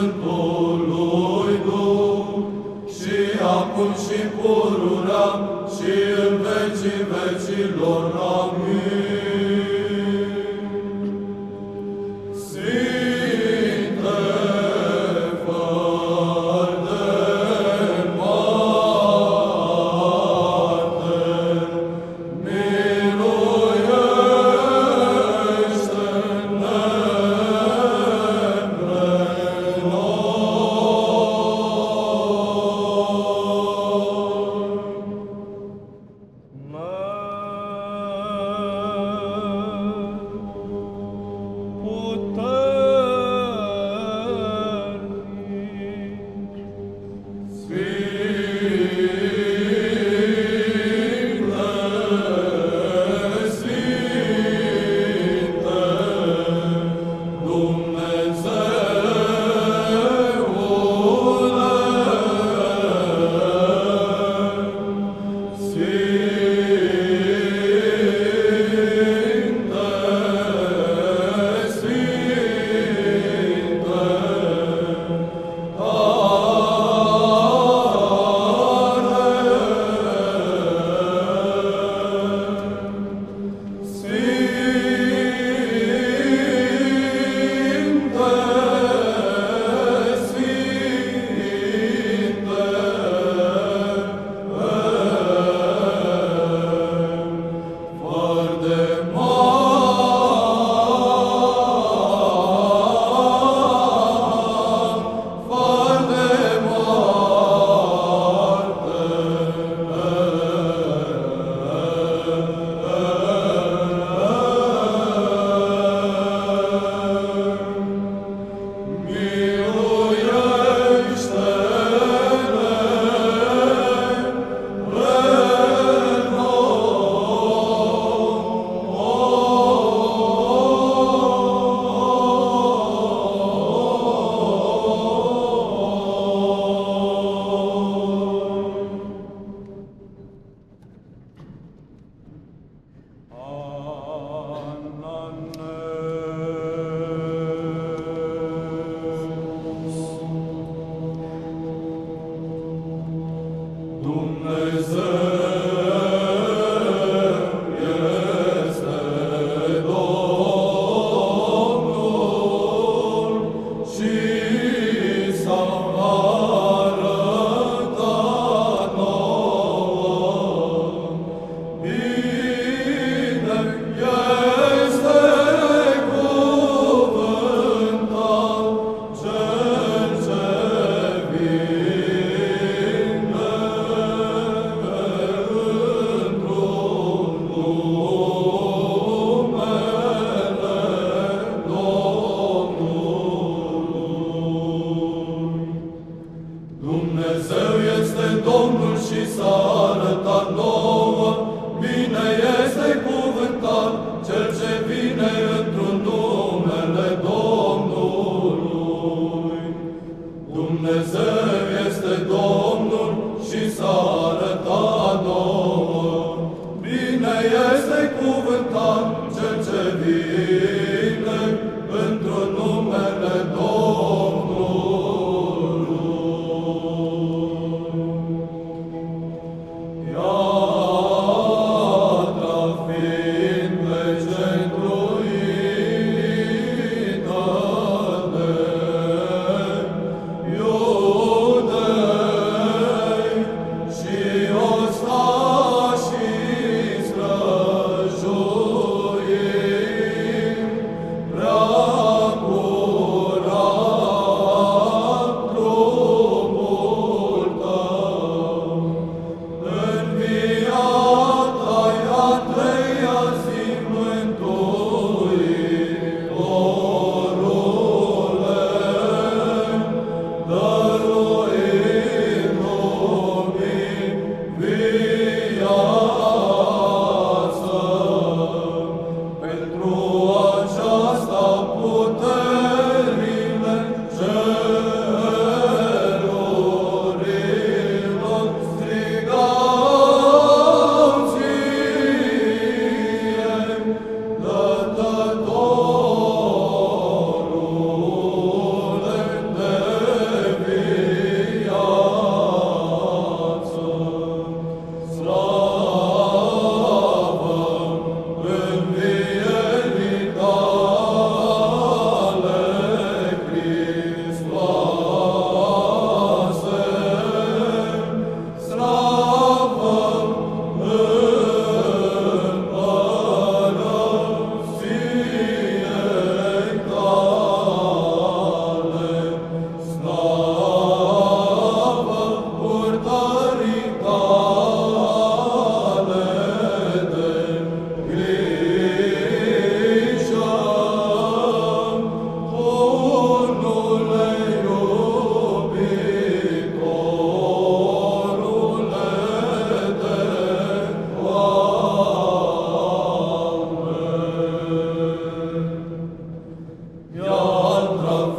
Sfântului Duh, și acum și pururea și în vecii vecilor. Amin.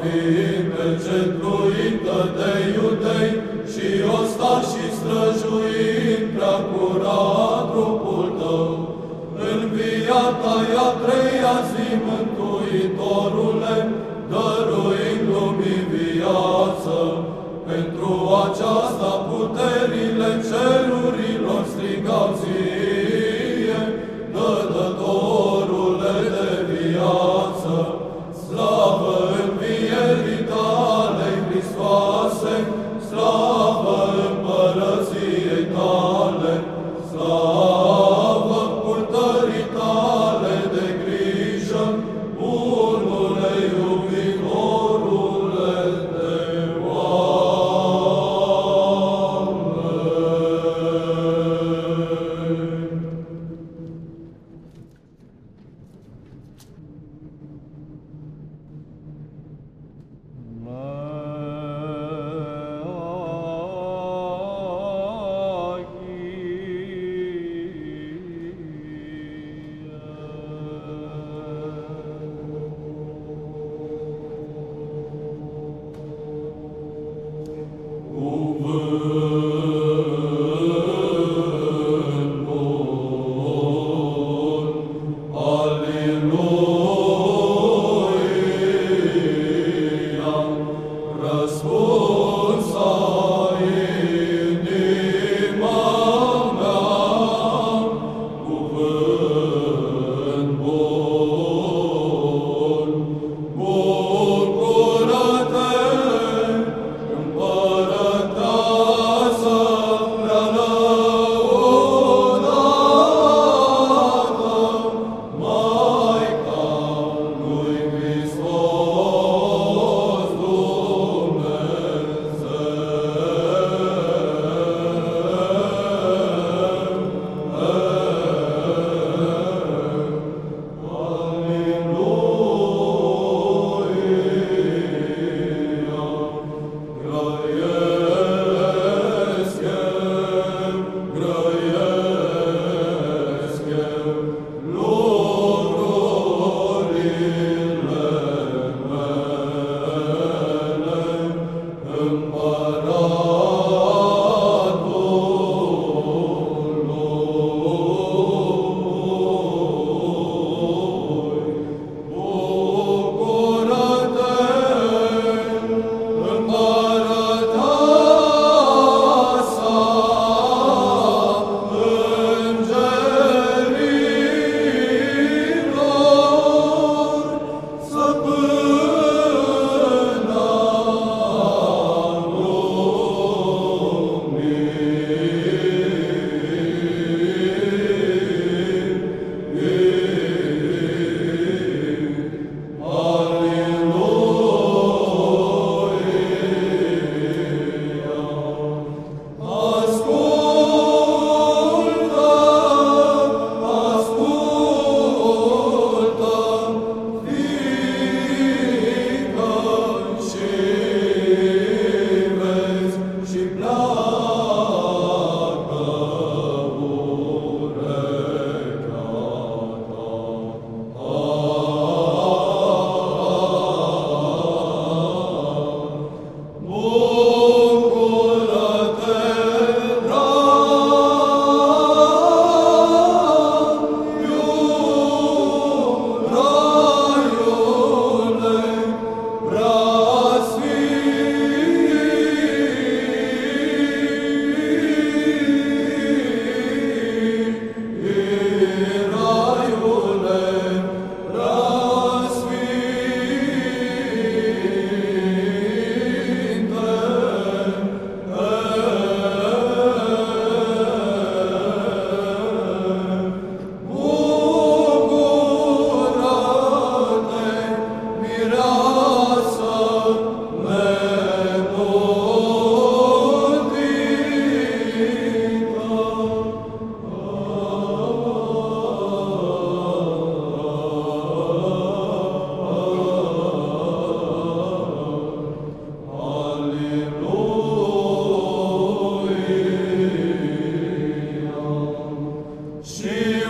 Fiind pe centruită de iudei și ostași străjuind prea curat trupul tău. În viața a treia zi, Mântuitorule, Jesus.